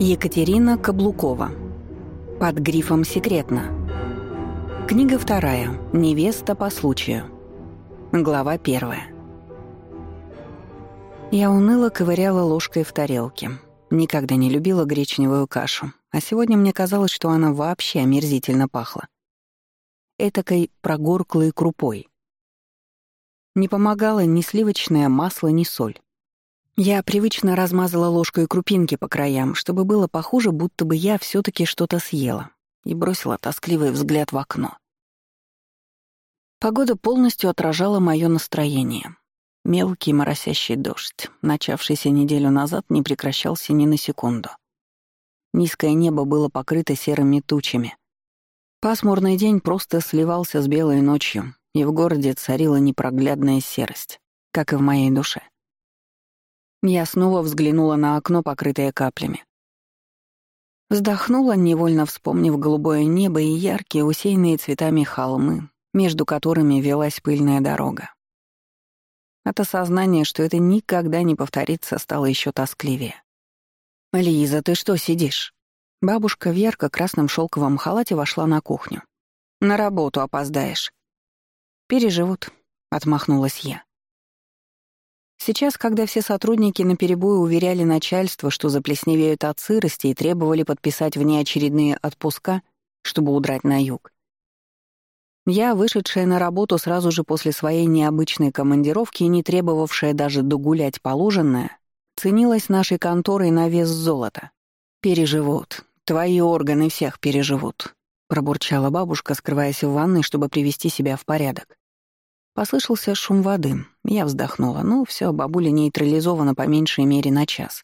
Екатерина Каблукова. Под грифом «Секретно». Книга вторая. Невеста по случаю. Глава первая. Я уныло ковыряла ложкой в тарелке. Никогда не любила гречневую кашу, а сегодня мне казалось, что она вообще омерзительно пахла. Этакой прогорклой крупой. Не помогало ни сливочное масло, ни соль. Я привычно размазала ложкой крупинки по краям, чтобы было похоже, будто бы я все таки что-то съела, и бросила тоскливый взгляд в окно. Погода полностью отражала мое настроение. Мелкий моросящий дождь, начавшийся неделю назад, не прекращался ни на секунду. Низкое небо было покрыто серыми тучами. Пасмурный день просто сливался с белой ночью, и в городе царила непроглядная серость, как и в моей душе. Я снова взглянула на окно, покрытое каплями. Вздохнула, невольно вспомнив голубое небо и яркие, усеянные цветами холмы, между которыми велась пыльная дорога. От осознания, что это никогда не повторится, стало еще тоскливее. «Лиза, ты что сидишь?» Бабушка в ярко-красном шелковом халате вошла на кухню. «На работу опоздаешь». «Переживут», — отмахнулась я. Сейчас, когда все сотрудники наперебой уверяли начальство, что заплесневеют от сырости и требовали подписать внеочередные отпуска, чтобы удрать на юг, я, вышедшая на работу сразу же после своей необычной командировки и не требовавшая даже догулять положенное, ценилась нашей конторой на вес золота. «Переживут. Твои органы всех переживут», — пробурчала бабушка, скрываясь в ванной, чтобы привести себя в порядок. Послышался шум воды. Я вздохнула. Ну, все, бабуля нейтрализована по меньшей мере на час.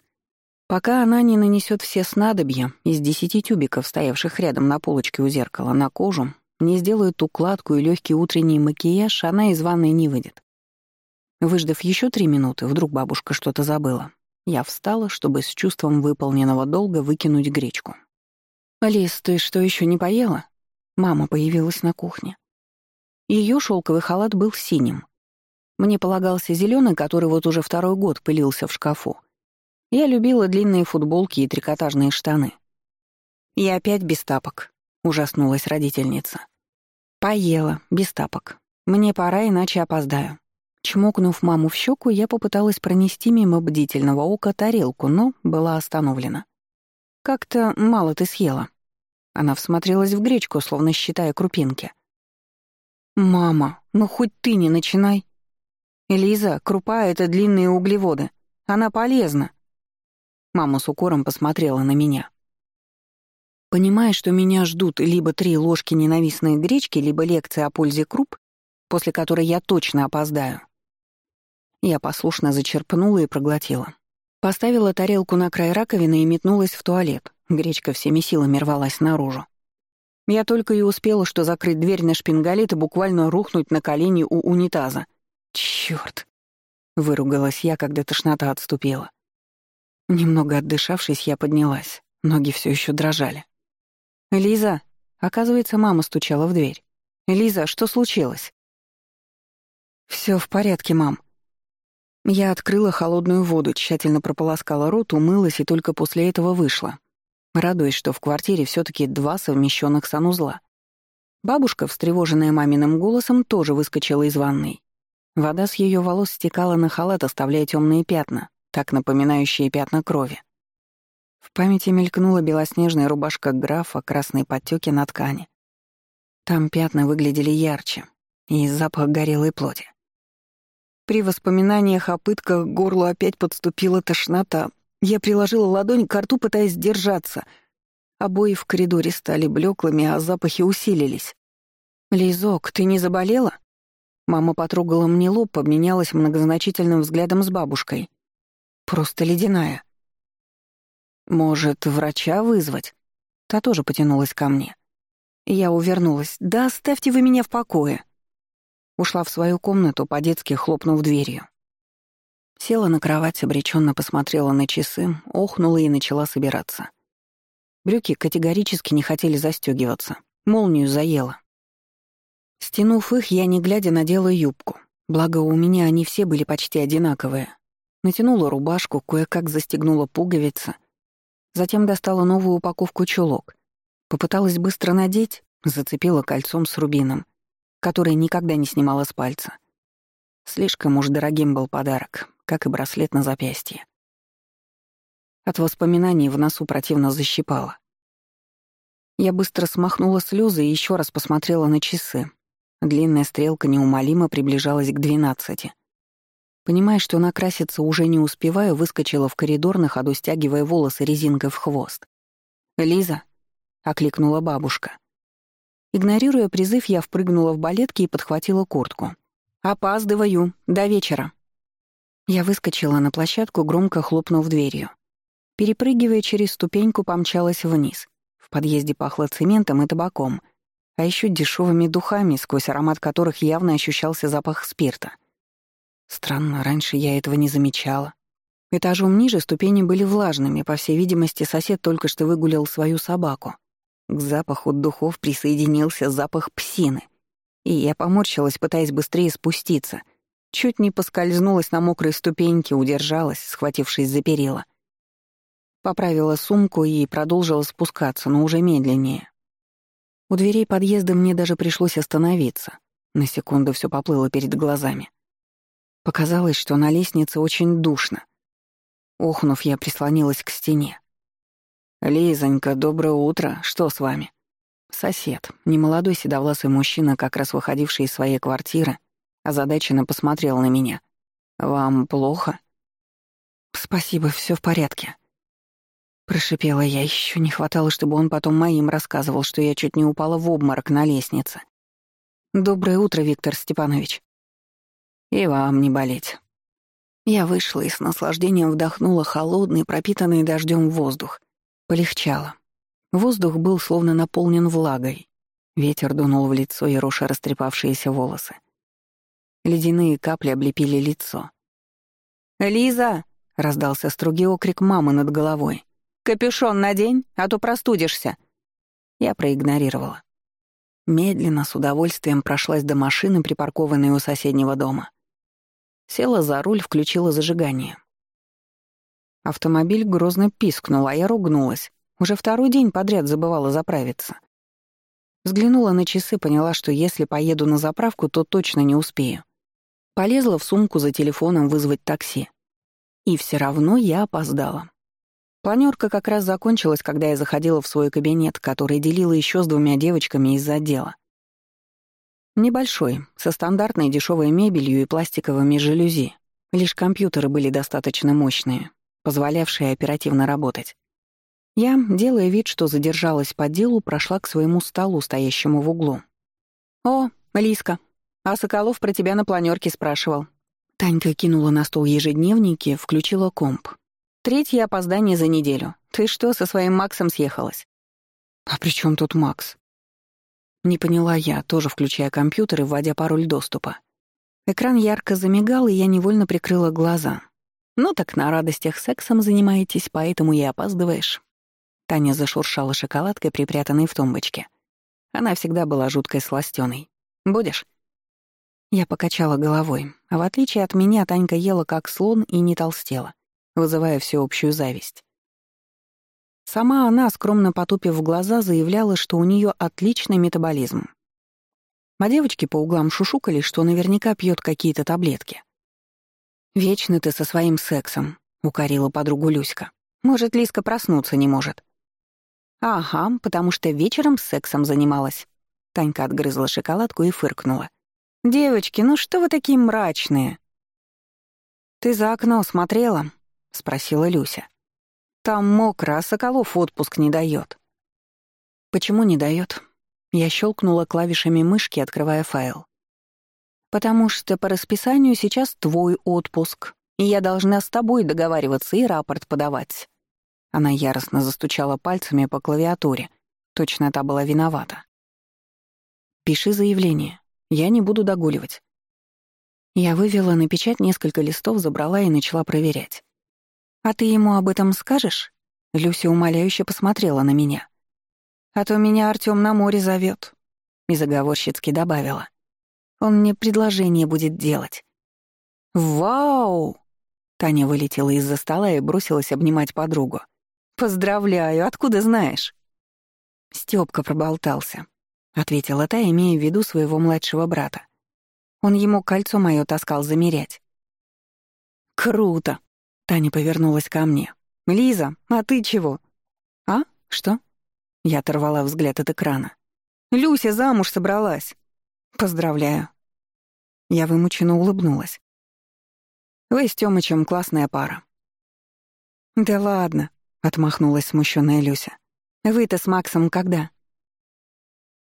Пока она не нанесет все снадобья из десяти тюбиков, стоявших рядом на полочке у зеркала, на кожу, не сделает укладку и легкий утренний макияж, она из ванной не выйдет. Выждав еще три минуты, вдруг бабушка что-то забыла. Я встала, чтобы с чувством выполненного долга выкинуть гречку. «Алис, ты что, еще не поела?» Мама появилась на кухне. Ее шелковый халат был синим. Мне полагался зеленый, который вот уже второй год пылился в шкафу. Я любила длинные футболки и трикотажные штаны. «Я опять без тапок», — ужаснулась родительница. «Поела, без тапок. Мне пора, иначе опоздаю». Чмокнув маму в щеку, я попыталась пронести мимо бдительного ока тарелку, но была остановлена. «Как-то мало ты съела». Она всмотрелась в гречку, словно считая крупинки. «Мама, ну хоть ты не начинай!» «Элиза, крупа — это длинные углеводы. Она полезна!» Мама с укором посмотрела на меня. Понимая, что меня ждут либо три ложки ненавистной гречки, либо лекция о пользе круп, после которой я точно опоздаю. Я послушно зачерпнула и проглотила. Поставила тарелку на край раковины и метнулась в туалет. Гречка всеми силами рвалась наружу. Я только и успела, что закрыть дверь на шпингалет и буквально рухнуть на колени у унитаза. Чёрт! Выругалась я, когда тошнота отступила. Немного отдышавшись, я поднялась. Ноги все еще дрожали. «Лиза!» Оказывается, мама стучала в дверь. «Лиза, что случилось?» Все в порядке, мам». Я открыла холодную воду, тщательно прополоскала рот, умылась и только после этого вышла радуясь, что в квартире все таки два совмещенных санузла. Бабушка, встревоженная маминым голосом, тоже выскочила из ванной. Вода с ее волос стекала на халат, оставляя темные пятна, так напоминающие пятна крови. В памяти мелькнула белоснежная рубашка графа, красные подтеки на ткани. Там пятна выглядели ярче, и запах горелой плоти. При воспоминаниях о пытках горлу опять подступила тошнота, я приложила ладонь к рту, пытаясь сдержаться. Обои в коридоре стали блеклыми, а запахи усилились. «Лизок, ты не заболела?» Мама потрогала мне лоб, обменялась многозначительным взглядом с бабушкой. «Просто ледяная». «Может, врача вызвать?» Та тоже потянулась ко мне. Я увернулась. «Да оставьте вы меня в покое!» Ушла в свою комнату, по-детски хлопнув дверью. Села на кровать, обреченно посмотрела на часы, охнула и начала собираться. Брюки категорически не хотели застегиваться. Молнию заела. Стянув их, я, не глядя, надела юбку. Благо, у меня они все были почти одинаковые. Натянула рубашку, кое-как застегнула пуговицы. Затем достала новую упаковку чулок. Попыталась быстро надеть, зацепила кольцом с рубином, который никогда не снимала с пальца. Слишком уж дорогим был подарок, как и браслет на запястье. От воспоминаний в носу противно защипало. Я быстро смахнула слезы и еще раз посмотрела на часы. Длинная стрелка неумолимо приближалась к двенадцати. Понимая, что накраситься уже не успеваю, выскочила в коридор, на ходу стягивая волосы резинкой в хвост. «Лиза!» — окликнула бабушка. Игнорируя призыв, я впрыгнула в балетки и подхватила куртку. «Опаздываю. До вечера». Я выскочила на площадку, громко хлопнув дверью. Перепрыгивая через ступеньку, помчалась вниз. В подъезде пахло цементом и табаком, а еще дешевыми духами, сквозь аромат которых явно ощущался запах спирта. Странно, раньше я этого не замечала. Этажом ниже ступени были влажными, по всей видимости, сосед только что выгулял свою собаку. К запаху духов присоединился запах псины. И я поморщилась, пытаясь быстрее спуститься. Чуть не поскользнулась на мокрой ступеньке, удержалась, схватившись за перила. Поправила сумку и продолжила спускаться, но уже медленнее. У дверей подъезда мне даже пришлось остановиться. На секунду все поплыло перед глазами. Показалось, что на лестнице очень душно. Охнув, я прислонилась к стене. «Лизонька, доброе утро. Что с вами?» Сосед, немолодой седовласый мужчина, как раз выходивший из своей квартиры, озадаченно посмотрел на меня. «Вам плохо?» «Спасибо, все в порядке». Прошипела я, еще не хватало, чтобы он потом моим рассказывал, что я чуть не упала в обморок на лестнице. «Доброе утро, Виктор Степанович». И вам не болеть. Я вышла и с наслаждением вдохнула холодный, пропитанный дождем воздух. Полегчало. Воздух был словно наполнен влагой. Ветер дунул в лицо и руша растрепавшиеся волосы. Ледяные капли облепили лицо. «Лиза!» — раздался строгий окрик мамы над головой. «Капюшон надень, а то простудишься!» Я проигнорировала. Медленно, с удовольствием прошлась до машины, припаркованной у соседнего дома. Села за руль, включила зажигание. Автомобиль грозно пискнул, а я ругнулась. Уже второй день подряд забывала заправиться. Взглянула на часы, поняла, что если поеду на заправку, то точно не успею. Полезла в сумку за телефоном вызвать такси. И все равно я опоздала. Планерка как раз закончилась, когда я заходила в свой кабинет, который делила еще с двумя девочками из отдела. Небольшой, со стандартной дешевой мебелью и пластиковыми жалюзи. Лишь компьютеры были достаточно мощные, позволявшие оперативно работать. Я, делая вид, что задержалась по делу, прошла к своему столу, стоящему в углу. «О, Лиска, а Соколов про тебя на планерке спрашивал». Танька кинула на стол ежедневники, включила комп. «Третье опоздание за неделю. Ты что, со своим Максом съехалась?» «А при чем тут Макс?» Не поняла я, тоже включая компьютер и вводя пароль доступа. Экран ярко замигал, и я невольно прикрыла глаза. «Ну так на радостях сексом занимаетесь, поэтому и опаздываешь». Таня зашуршала шоколадкой, припрятанной в тумбочке. Она всегда была жуткой сластёной. «Будешь?» Я покачала головой, а в отличие от меня Танька ела как слон и не толстела, вызывая всеобщую зависть. Сама она, скромно потупив глаза, заявляла, что у нее отличный метаболизм. А девочки по углам шушукали, что наверняка пьет какие-то таблетки. «Вечно ты со своим сексом», — укорила подругу Люська. «Может, Лиска проснуться не может». «Ага, потому что вечером сексом занималась». Танька отгрызла шоколадку и фыркнула. «Девочки, ну что вы такие мрачные?» «Ты за окно смотрела?» — спросила Люся. Там мокро, а Соколов отпуск не дает. Почему не дает? Я щелкнула клавишами мышки, открывая файл. Потому что по расписанию сейчас твой отпуск, и я должна с тобой договариваться и рапорт подавать. Она яростно застучала пальцами по клавиатуре. Точно та была виновата. «Пиши заявление. Я не буду догуливать». Я вывела на печать несколько листов, забрала и начала проверять. «А ты ему об этом скажешь?» Люся умоляюще посмотрела на меня. «А то меня Артём на море зовёт», — заговорщицки добавила. «Он мне предложение будет делать». «Вау!» Таня вылетела из-за стола и бросилась обнимать подругу. «Поздравляю, откуда знаешь?» Стёпка проболтался, — ответила та, имея в виду своего младшего брата. Он ему кольцо моё таскал замерять. «Круто!» — Таня повернулась ко мне. «Лиза, а ты чего?» «А? Что?» Я оторвала взгляд от экрана. «Люся замуж собралась!» «Поздравляю!» Я вымученно улыбнулась. «Вы с Тёмычем классная пара». «Да ладно», — отмахнулась смущенная Люся. «Вы-то с Максом когда?»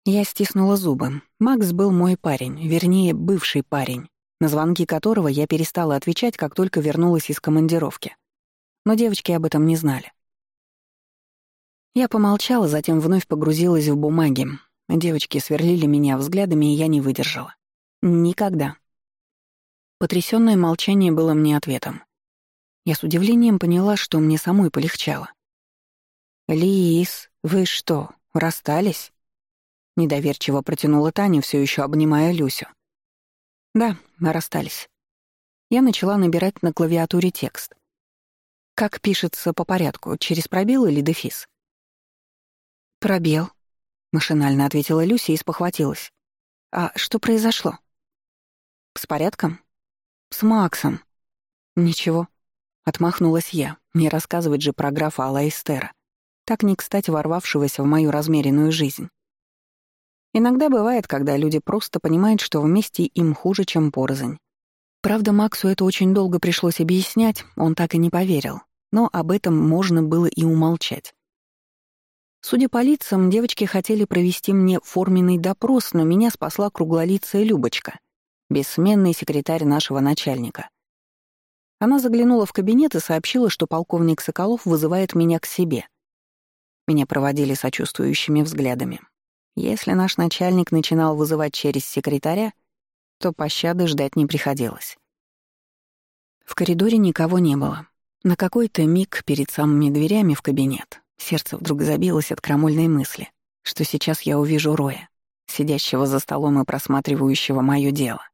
Я стиснула зубы. Макс был мой парень, вернее, бывший парень, на звонки которого я перестала отвечать, как только вернулась из командировки. Но девочки об этом не знали. Я помолчала, затем вновь погрузилась в бумаги. Девочки сверлили меня взглядами, и я не выдержала. Никогда. Потрясённое молчание было мне ответом. Я с удивлением поняла, что мне самой полегчало. «Лис, вы что, расстались?» Недоверчиво протянула Таня, все еще обнимая Люсю. Да, мы расстались. Я начала набирать на клавиатуре текст. Как пишется по порядку, через пробел или дефис? Пробел, машинально ответила Люся и спохватилась. А что произошло? С порядком? С Максом. Ничего. Отмахнулась я. Не рассказывать же про графа Алаистера, так не кстати ворвавшегося в мою размеренную жизнь. Иногда бывает, когда люди просто понимают, что вместе им хуже, чем порознь. Правда, Максу это очень долго пришлось объяснять, он так и не поверил. Но об этом можно было и умолчать. Судя по лицам, девочки хотели провести мне форменный допрос, но меня спасла круглолицая Любочка, бессменный секретарь нашего начальника. Она заглянула в кабинет и сообщила, что полковник Соколов вызывает меня к себе. Меня проводили сочувствующими взглядами. Если наш начальник начинал вызывать через секретаря, то пощады ждать не приходилось. В коридоре никого не было. На какой-то миг перед самыми дверями в кабинет сердце вдруг забилось от крамольной мысли, что сейчас я увижу Роя, сидящего за столом и просматривающего моё дело.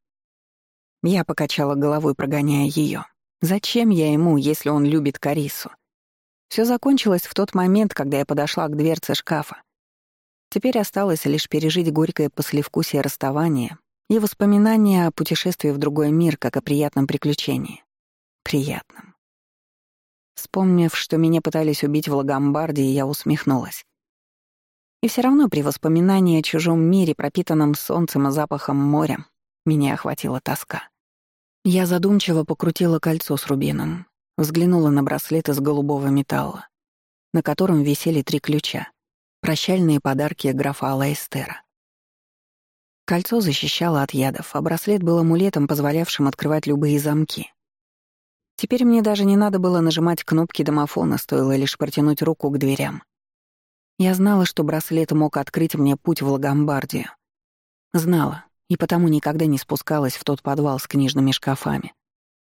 Я покачала головой, прогоняя её. Зачем я ему, если он любит Карису? Всё закончилось в тот момент, когда я подошла к дверце шкафа Теперь осталось лишь пережить горькое послевкусие расставания и воспоминания о путешествии в другой мир как о приятном приключении. Приятном. Вспомнив, что меня пытались убить в Лагомбарде, я усмехнулась. И все равно при воспоминании о чужом мире, пропитанном солнцем и запахом моря, меня охватила тоска. Я задумчиво покрутила кольцо с рубином, взглянула на браслет из голубого металла, на котором висели три ключа. Прощальные подарки графа Алайстера. Кольцо защищало от ядов, а браслет был амулетом, позволявшим открывать любые замки. Теперь мне даже не надо было нажимать кнопки домофона, стоило лишь протянуть руку к дверям. Я знала, что браслет мог открыть мне путь в Лагомбардию. Знала, и потому никогда не спускалась в тот подвал с книжными шкафами.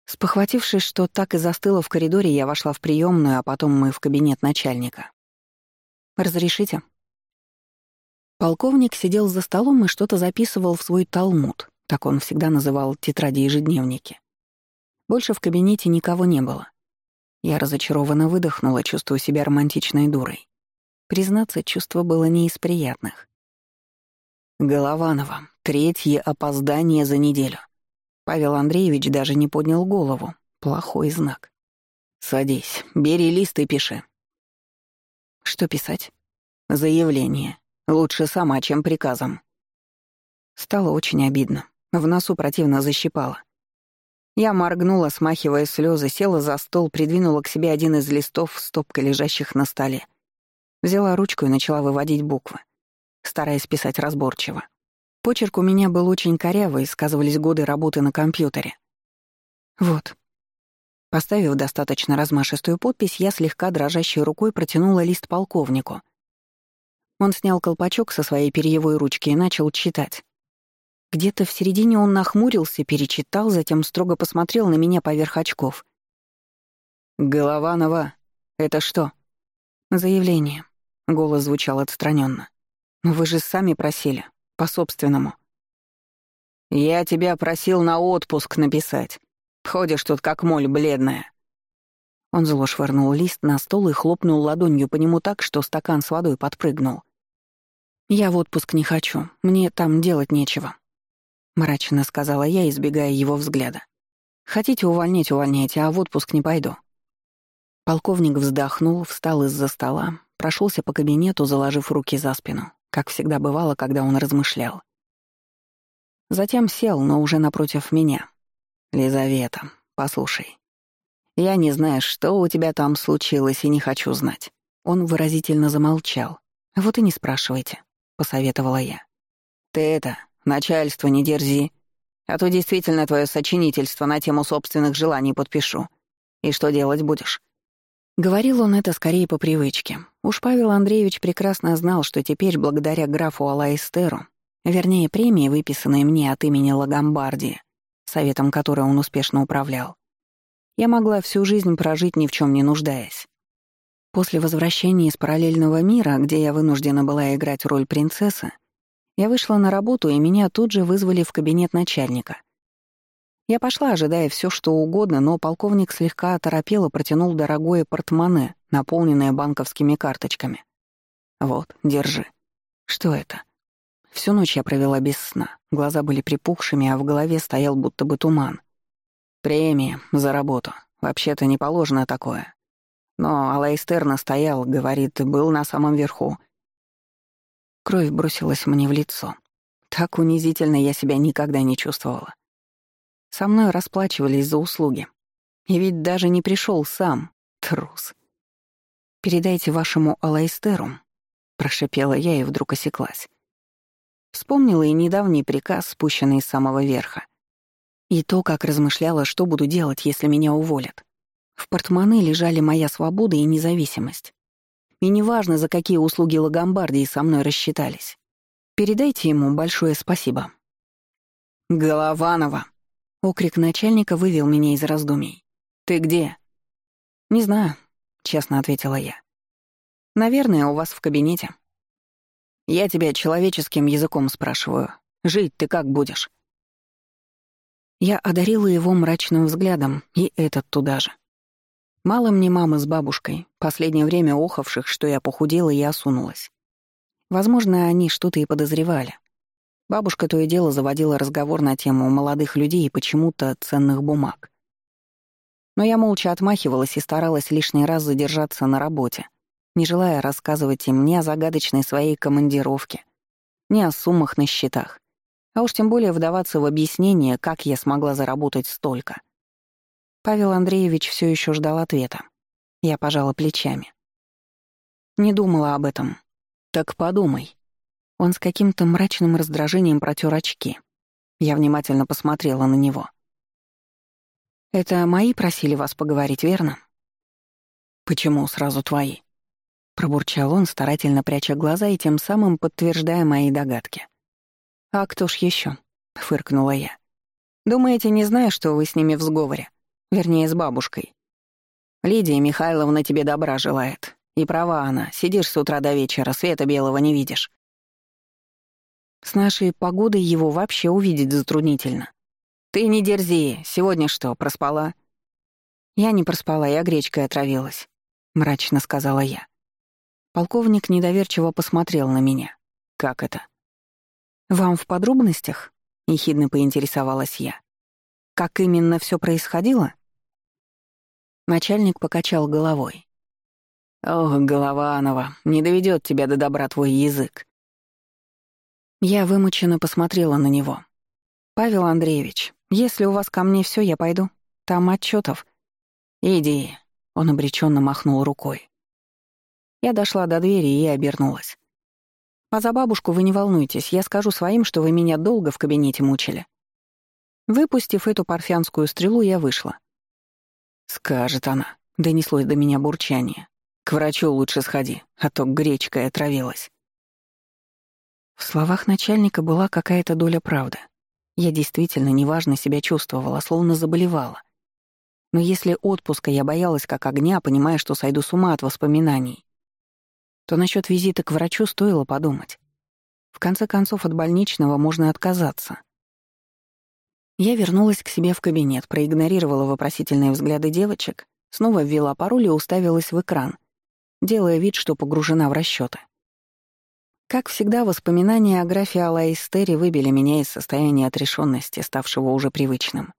Спохватившись, что так и застыла в коридоре, я вошла в приемную, а потом мы в кабинет начальника. «Разрешите?» Полковник сидел за столом и что-то записывал в свой талмуд, так он всегда называл тетради ежедневники. Больше в кабинете никого не было. Я разочарованно выдохнула, чувствуя себя романтичной дурой. Признаться, чувство было не из приятных. Голованова. Третье опоздание за неделю. Павел Андреевич даже не поднял голову. Плохой знак. «Садись, бери лист и пиши», что писать? Заявление. Лучше сама, чем приказом. Стало очень обидно. В носу противно защипало. Я моргнула, смахивая слезы, села за стол, придвинула к себе один из листов, стопкой лежащих на столе. Взяла ручку и начала выводить буквы, стараясь писать разборчиво. Почерк у меня был очень корявый, сказывались годы работы на компьютере. Вот. Поставив достаточно размашистую подпись, я слегка дрожащей рукой протянула лист полковнику. Он снял колпачок со своей перьевой ручки и начал читать. Где-то в середине он нахмурился, перечитал, затем строго посмотрел на меня поверх очков. «Голованова, это что?» «Заявление». Голос звучал отстраненно. «Вы же сами просили, по-собственному». «Я тебя просил на отпуск написать. Ходишь тут как моль бледная». Он зло швырнул лист на стол и хлопнул ладонью по нему так, что стакан с водой подпрыгнул. «Я в отпуск не хочу, мне там делать нечего», — мрачно сказала я, избегая его взгляда. «Хотите увольнять — увольняйте, а в отпуск не пойду». Полковник вздохнул, встал из-за стола, прошелся по кабинету, заложив руки за спину, как всегда бывало, когда он размышлял. Затем сел, но уже напротив меня. «Лизавета, послушай, я не знаю, что у тебя там случилось, и не хочу знать». Он выразительно замолчал. «Вот и не спрашивайте», — посоветовала я. «Ты это, начальство не дерзи, а то действительно твое сочинительство на тему собственных желаний подпишу. И что делать будешь?» Говорил он это скорее по привычке. Уж Павел Андреевич прекрасно знал, что теперь, благодаря графу Алаистеру, вернее, премии, выписанные мне от имени Лагомбардии, советом которой он успешно управлял, я могла всю жизнь прожить ни в чем не нуждаясь. После возвращения из параллельного мира, где я вынуждена была играть роль принцессы, я вышла на работу, и меня тут же вызвали в кабинет начальника. Я пошла, ожидая все, что угодно, но полковник слегка оторопел и протянул дорогое портмоне, наполненное банковскими карточками. «Вот, держи». «Что это?» Всю ночь я провела без сна. Глаза были припухшими, а в голове стоял будто бы туман. Премия за работу. Вообще-то не положено такое. Но Алайстер настоял, говорит, был на самом верху. Кровь бросилась мне в лицо. Так унизительно я себя никогда не чувствовала. Со мной расплачивались за услуги. И ведь даже не пришел сам, трус. «Передайте вашему Алайстеру», — прошипела я и вдруг осеклась. Вспомнила и недавний приказ, спущенный с самого верха — и то, как размышляла, что буду делать, если меня уволят. В портмоне лежали моя свобода и независимость. И неважно, за какие услуги Лагомбардии со мной рассчитались. Передайте ему большое спасибо. «Голованова!» — окрик начальника вывел меня из раздумий. «Ты где?» «Не знаю», — честно ответила я. «Наверное, у вас в кабинете». «Я тебя человеческим языком спрашиваю. Жить ты как будешь?» Я одарила его мрачным взглядом, и этот туда же. Мало мне мамы с бабушкой, последнее время охавших, что я похудела и осунулась. Возможно, они что-то и подозревали. Бабушка то и дело заводила разговор на тему молодых людей и почему-то ценных бумаг. Но я молча отмахивалась и старалась лишний раз задержаться на работе, не желая рассказывать им ни о загадочной своей командировке, ни о суммах на счетах, а уж тем более вдаваться в объяснение, как я смогла заработать столько. Павел Андреевич все еще ждал ответа. Я пожала плечами. Не думала об этом. Так подумай. Он с каким-то мрачным раздражением протер очки. Я внимательно посмотрела на него. «Это мои просили вас поговорить, верно?» «Почему сразу твои?» Пробурчал он, старательно пряча глаза и тем самым подтверждая мои догадки. «А кто ж еще? фыркнула я. «Думаете, не знаю, что вы с ними в сговоре? Вернее, с бабушкой. Лидия Михайловна тебе добра желает. И права она. Сидишь с утра до вечера, света белого не видишь. С нашей погодой его вообще увидеть затруднительно. Ты не дерзи. Сегодня что, проспала? Я не проспала, я гречкой отравилась, мрачно сказала я. Полковник недоверчиво посмотрел на меня. Как это? «Вам в подробностях?» — ехидно поинтересовалась я. «Как именно все происходило?» Начальник покачал головой. «Ох, Голованова, не доведет тебя до добра твой язык». Я вымученно посмотрела на него. «Павел Андреевич, если у вас ко мне все, я пойду. Там отчетов. «Иди», — он обреченно махнул рукой. Я дошла до двери и обернулась. А за бабушку вы не волнуйтесь, я скажу своим, что вы меня долго в кабинете мучили. Выпустив эту парфянскую стрелу, я вышла. «Скажет она», — донеслось до меня бурчание. «К врачу лучше сходи, а то гречкой отравилась». В словах начальника была какая-то доля правды. Я действительно неважно себя чувствовала, словно заболевала. Но если отпуска я боялась как огня, понимая, что сойду с ума от воспоминаний, то насчет визита к врачу стоило подумать. В конце концов, от больничного можно отказаться. Я вернулась к себе в кабинет, проигнорировала вопросительные взгляды девочек снова ввела пароль и уставилась в экран, делая вид, что погружена в расчеты. Как всегда, воспоминания о графе Алаистере выбили меня из состояния отрешенности, ставшего уже привычным.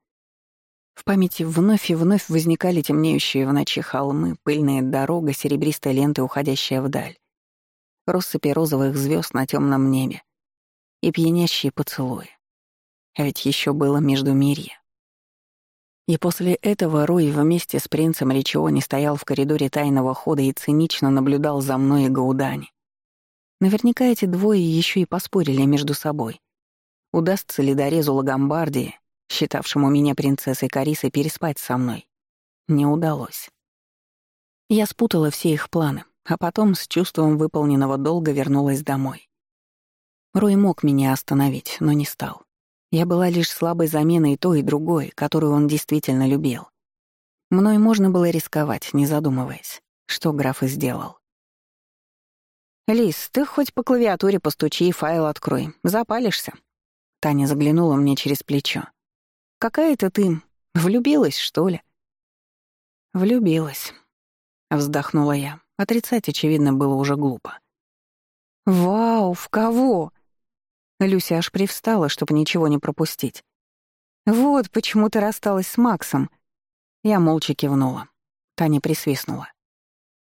В памяти вновь и вновь возникали темнеющие в ночи холмы, пыльная дорога, серебристая лента, уходящая вдаль, россыпи розовых звезд на темном небе и пьянящие поцелуи. А ведь еще было междумирье. И после этого Рой вместе с принцем Ричиони стоял в коридоре тайного хода и цинично наблюдал за мной и Гаудани. Наверняка эти двое еще и поспорили между собой. Удастся ли Дорезу Лагомбардии, считавшему меня принцессой Карисой, переспать со мной? Не удалось. Я спутала все их планы, а потом с чувством выполненного долга вернулась домой. Рой мог меня остановить, но не стал. Я была лишь слабой заменой той и другой, которую он действительно любил. Мной можно было рисковать, не задумываясь, что граф и сделал. «Лис, ты хоть по клавиатуре постучи и файл открой. Запалишься?» Таня заглянула мне через плечо. «Какая-то ты влюбилась, что ли?» «Влюбилась», — вздохнула я. Отрицать, очевидно, было уже глупо. «Вау, в кого?» Люся аж привстала, чтобы ничего не пропустить. «Вот почему ты рассталась с Максом». Я молча кивнула. Таня присвистнула.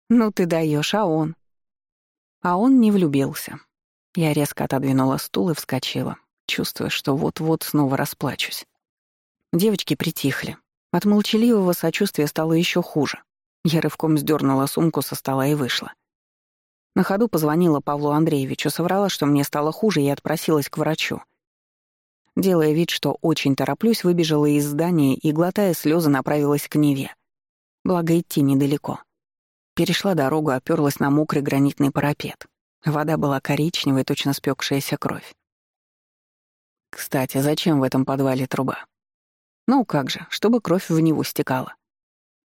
«Ну ты даешь, а он?» А он не влюбился. Я резко отодвинула стул и вскочила, чувствуя, что вот-вот снова расплачусь. Девочки притихли. От молчаливого сочувствия стало еще хуже. Я рывком сдернула сумку со стола и вышла. На ходу позвонила Павлу Андреевичу, соврала, что мне стало хуже, и отпросилась к врачу. Делая вид, что очень тороплюсь, выбежала из здания и, глотая слезы, направилась к Неве. Благо, идти недалеко. Перешла дорогу, оперлась на мокрый гранитный парапет. Вода была коричневой, точно спекшаяся кровь. Кстати, зачем в этом подвале труба? Ну как же, чтобы кровь в него стекала.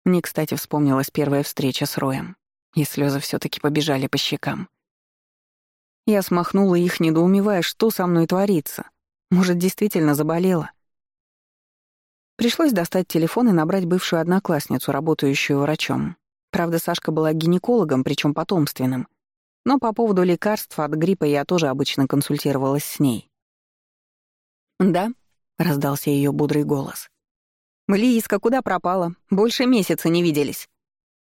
Мне, кстати, вспомнилась первая встреча с Роем, и слезы все таки побежали по щекам. Я смахнула их, недоумевая, что со мной творится. Может, действительно заболела? Пришлось достать телефон и набрать бывшую одноклассницу, работающую врачом. Правда, Сашка была гинекологом, причем потомственным. Но по поводу лекарств от гриппа я тоже обычно консультировалась с ней. «Да», — раздался ее бодрый голос. «Лииска, куда пропала? Больше месяца не виделись».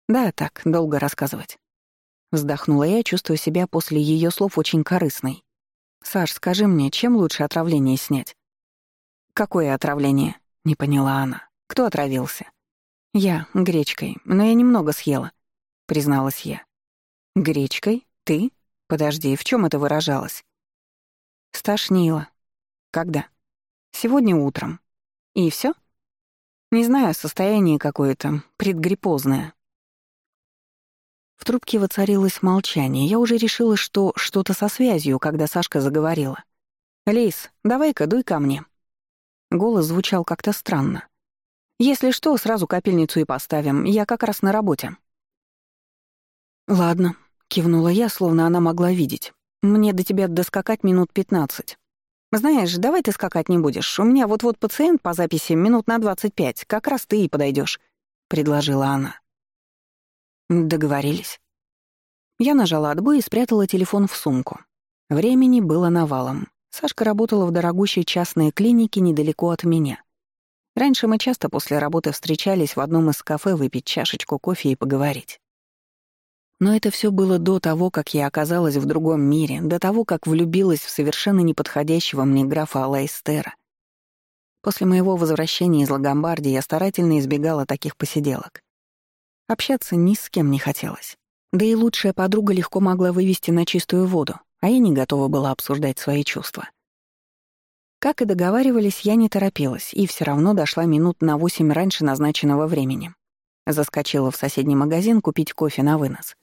«Да, так, долго рассказывать». Вздохнула я, чувствуя себя после ее слов очень корыстной. «Саш, скажи мне, чем лучше отравление снять?» «Какое отравление?» — не поняла она. «Кто отравился?» «Я, гречкой, но я немного съела», — призналась я. «Гречкой? Ты? Подожди, в чем это выражалось?» «Стошнило. Когда?» «Сегодня утром. И все? «Не знаю, состояние какое-то, предгриппозное». В трубке воцарилось молчание. Я уже решила, что что-то со связью, когда Сашка заговорила. «Лейс, давай-ка дуй ко мне». Голос звучал как-то странно. Если что, сразу капельницу и поставим. Я как раз на работе». «Ладно», — кивнула я, словно она могла видеть. «Мне до тебя доскакать минут пятнадцать. Знаешь, давай ты скакать не будешь. У меня вот-вот пациент по записи минут на двадцать пять. Как раз ты и подойдешь, предложила она. Договорились. Я нажала отбой и спрятала телефон в сумку. Времени было навалом. Сашка работала в дорогущей частной клинике недалеко от меня. Раньше мы часто после работы встречались в одном из кафе выпить чашечку кофе и поговорить. Но это все было до того, как я оказалась в другом мире, до того, как влюбилась в совершенно неподходящего мне графа Алайстера. После моего возвращения из Лагомбардии я старательно избегала таких посиделок. Общаться ни с кем не хотелось. Да и лучшая подруга легко могла вывести на чистую воду, а я не готова была обсуждать свои чувства. Как и договаривались, я не торопилась и все равно дошла минут на восемь раньше назначенного времени. Заскочила в соседний магазин купить кофе на вынос.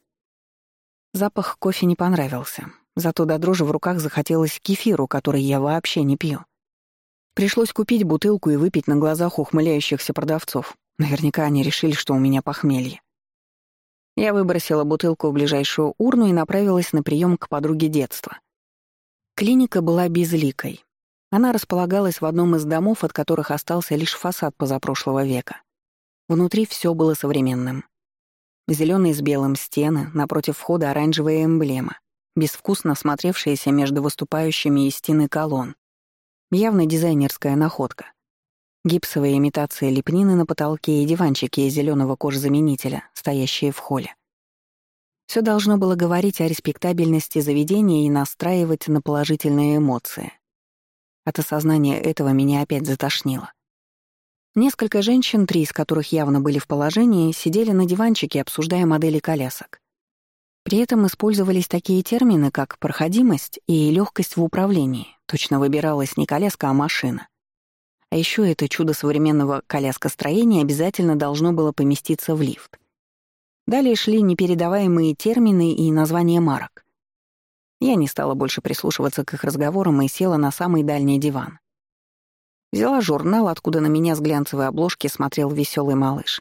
Запах кофе не понравился, зато до дрожи в руках захотелось кефиру, который я вообще не пью. Пришлось купить бутылку и выпить на глазах ухмыляющихся продавцов. Наверняка они решили, что у меня похмелье. Я выбросила бутылку в ближайшую урну и направилась на прием к подруге детства. Клиника была безликой, она располагалась в одном из домов, от которых остался лишь фасад позапрошлого века. Внутри все было современным. Зеленые с белым стены, напротив входа оранжевая эмблема, безвкусно смотревшаяся между выступающими из стены колонн. Явно дизайнерская находка. Гипсовая имитация лепнины на потолке и диванчики из зеленого кожзаменителя, стоящие в холле. Все должно было говорить о респектабельности заведения и настраивать на положительные эмоции. От осознания этого меня опять затошнило. Несколько женщин, три из которых явно были в положении, сидели на диванчике, обсуждая модели колясок. При этом использовались такие термины, как проходимость и легкость в управлении. Точно выбиралась не коляска, а машина. А еще это чудо современного коляскостроения обязательно должно было поместиться в лифт. Далее шли непередаваемые термины и названия марок. Я не стала больше прислушиваться к их разговорам и села на самый дальний диван. Взяла журнал, откуда на меня с глянцевой обложки смотрел веселый малыш.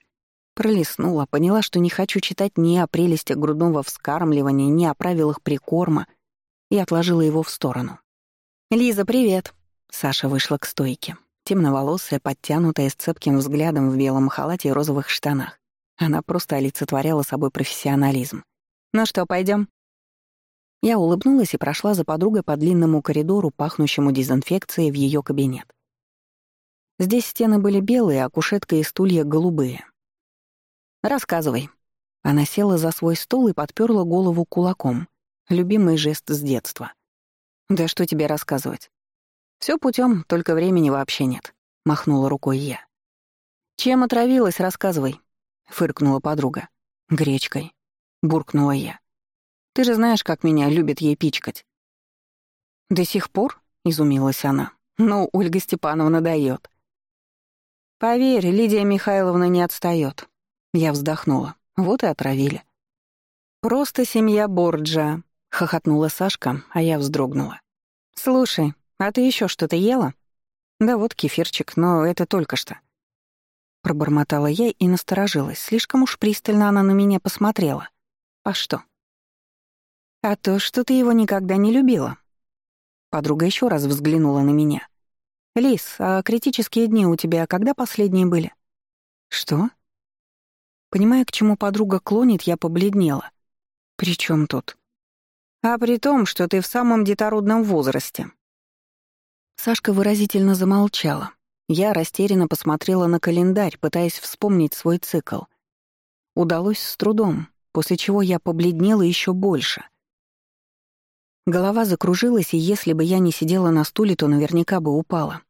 Пролистнула, поняла, что не хочу читать ни о прелестях грудного вскармливания, ни о правилах прикорма, и отложила его в сторону. «Лиза, привет!» Саша вышла к стойке. Темноволосая, подтянутая, с цепким взглядом в белом халате и розовых штанах. Она просто олицетворяла собой профессионализм. «Ну что, пойдем? Я улыбнулась и прошла за подругой по длинному коридору, пахнущему дезинфекцией в ее кабинет. Здесь стены были белые, а кушетка и стулья голубые. «Рассказывай». Она села за свой стол и подперла голову кулаком. Любимый жест с детства. «Да что тебе рассказывать? Все путем, только времени вообще нет», — махнула рукой я. «Чем отравилась, рассказывай», — фыркнула подруга. «Гречкой», — буркнула я. «Ты же знаешь, как меня любит ей пичкать». «До сих пор?» — изумилась она. «Ну, Ольга Степановна дает. «Поверь, Лидия Михайловна не отстает. Я вздохнула. Вот и отравили. «Просто семья Борджа», — хохотнула Сашка, а я вздрогнула. «Слушай, а ты еще что-то ела?» «Да вот кефирчик, но это только что». Пробормотала я и насторожилась. Слишком уж пристально она на меня посмотрела. «А что?» «А то, что ты его никогда не любила». Подруга еще раз взглянула на меня. «Лис, а критические дни у тебя когда последние были?» «Что?» Понимая, к чему подруга клонит, я побледнела. «При чем тут?» «А при том, что ты в самом детородном возрасте». Сашка выразительно замолчала. Я растерянно посмотрела на календарь, пытаясь вспомнить свой цикл. Удалось с трудом, после чего я побледнела еще больше. Голова закружилась, и если бы я не сидела на стуле, то наверняка бы упала.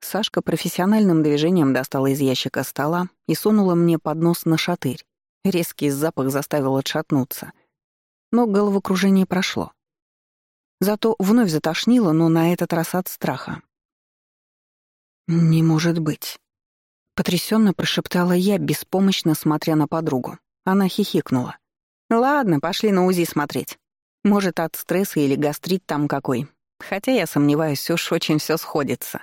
Сашка профессиональным движением достала из ящика стола и сунула мне под нос на шатырь. Резкий запах заставил отшатнуться. Но головокружение прошло. Зато вновь затошнило, но на этот раз от страха. «Не может быть», — потрясенно прошептала я, беспомощно смотря на подругу. Она хихикнула. «Ладно, пошли на УЗИ смотреть». Может, от стресса или гастрит там какой. Хотя я сомневаюсь, уж очень все сходится.